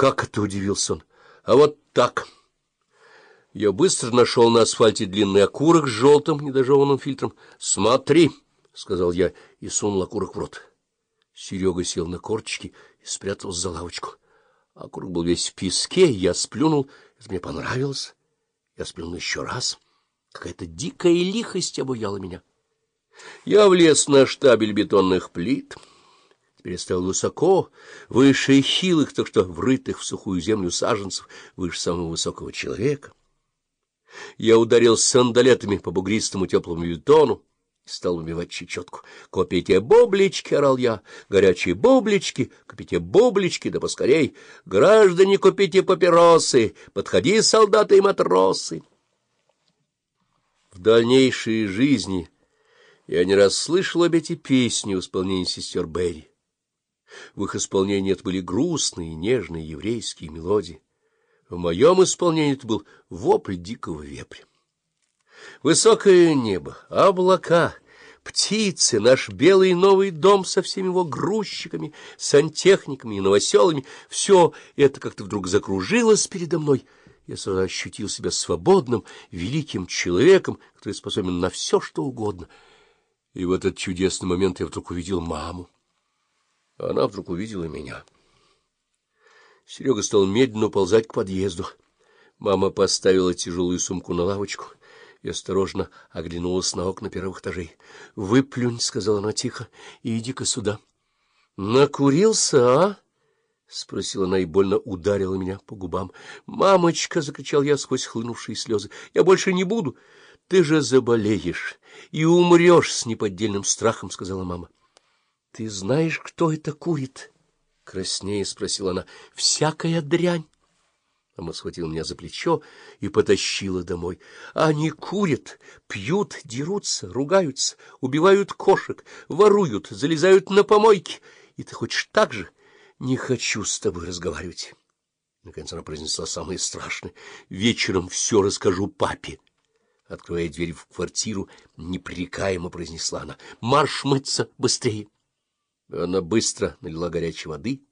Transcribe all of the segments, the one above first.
Как это удивился он? А вот так. Я быстро нашел на асфальте длинный окурок с желтым недожеванным фильтром. Смотри, — сказал я и сунул окурок в рот. Серега сел на корточки и спрятался за лавочку. Окурок был весь в песке, я сплюнул. Это мне понравилось. Я сплюнул еще раз. Какая-то дикая лихость обуяла меня. Я влез на штабель бетонных плит. Теперь я стоял высоко, выше хилых, так что врытых в сухую землю саженцев, выше самого высокого человека. Я ударил сандалетами по бугристому теплому бетону и стал убивать чечетку. — Купите бублички, — орал я, — горячие бублички, купите бублички, да поскорей. Граждане, купите папиросы, подходи, солдаты и матросы. В дальнейшей жизни я не раз слышал об эти песни в исполнении сестер Берри. В их исполнении это были грустные, нежные еврейские мелодии. В моем исполнении это был вопль дикого вепря. Высокое небо, облака, птицы, наш белый новый дом со всеми его грузчиками, сантехниками и новоселами — все это как-то вдруг закружилось передо мной. Я сразу ощутил себя свободным, великим человеком, который способен на все, что угодно. И в этот чудесный момент я вдруг увидел маму. Она вдруг увидела меня. Серега стал медленно уползать к подъезду. Мама поставила тяжелую сумку на лавочку и осторожно оглянулась на окна первых этажей. — Выплюнь, — сказала она тихо, — и иди-ка сюда. — Накурился, а? — спросила она и больно ударила меня по губам. — Мамочка! — закричал я сквозь хлынувшие слезы. — Я больше не буду. — Ты же заболеешь и умрешь с неподдельным страхом, — сказала мама. — Ты знаешь, кто это курит? — краснее спросила она. — Всякая дрянь. Мама схватила меня за плечо и потащила домой. Они курят, пьют, дерутся, ругаются, убивают кошек, воруют, залезают на помойки. И ты хочешь так же? Не хочу с тобой разговаривать. Наконец она произнесла самое страшное. Вечером все расскажу папе. Открывая дверь в квартиру, непрекаемо произнесла она. Марш мыться быстрее. Она быстро налила горячей воды,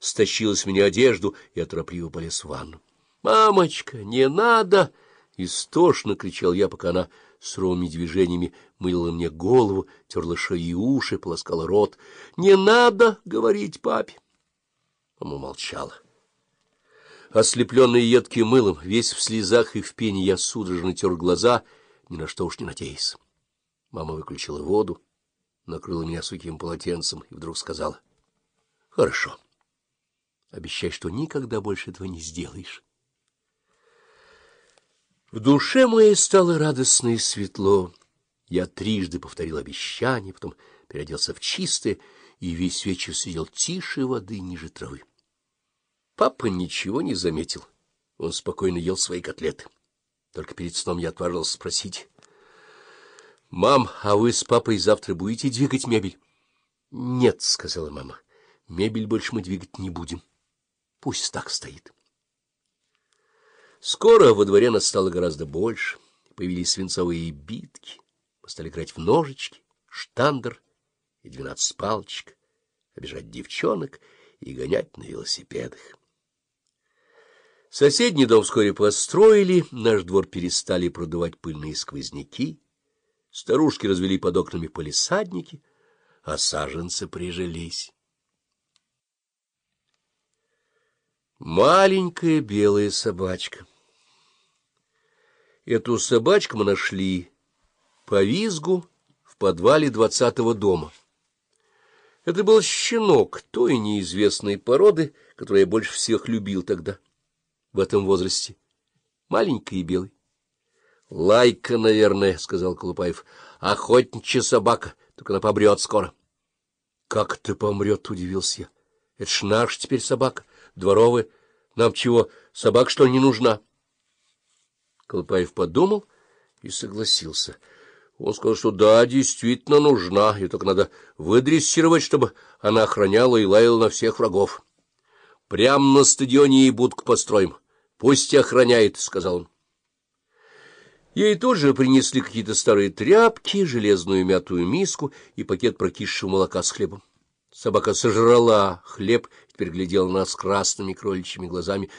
стащила с меня одежду и оторопливо полез в ванну. — Мамочка, не надо! — истошно кричал я, пока она с ровными движениями мыла мне голову, терла шею и уши, полоскала рот. — Не надо говорить папе! Мама молчала. Ослепленный едким мылом, весь в слезах и в пене, я судорожно тер глаза, ни на что уж не надеясь. Мама выключила воду накрыла меня сухим полотенцем и вдруг сказала. — Хорошо. Обещай, что никогда больше этого не сделаешь. В душе моей стало радостно и светло. Я трижды повторил обещание, потом переоделся в чистое и весь вечер сидел тише воды ниже травы. Папа ничего не заметил. Он спокойно ел свои котлеты. Только перед сном я отважился спросить... — Мам, а вы с папой завтра будете двигать мебель? — Нет, — сказала мама, — мебель больше мы двигать не будем. Пусть так стоит. Скоро во дворе нас стало гораздо больше. Появились свинцовые битки. Мы стали играть в ножички, штандер и двенадцать палочек, обижать девчонок и гонять на велосипедах. Соседний дом вскоре построили, наш двор перестали продувать пыльные сквозняки, Старушки развели под окнами полисадники, а саженцы прижились. Маленькая белая собачка. Эту собачку мы нашли по визгу в подвале двадцатого дома. Это был щенок той неизвестной породы, которую я больше всех любил тогда, в этом возрасте, маленький и белый. — Лайка, наверное, — сказал Колупаев. — Охотничья собака, только она побрет скоро. — Как ты помрет? — удивился я. — Это ж наш теперь собака, дворовая. Нам чего, собака, что ли, не нужна? Колупаев подумал и согласился. Он сказал, что да, действительно нужна, и только надо выдрессировать, чтобы она охраняла и лаяла на всех врагов. — Прямо на стадионе ей будку построим. Пусть охраняет, — сказал он. Ей тоже принесли какие-то старые тряпки, железную мятую миску и пакет прокисшего молока с хлебом. Собака сожрала хлеб, теперь глядела на нас красными кроличьими глазами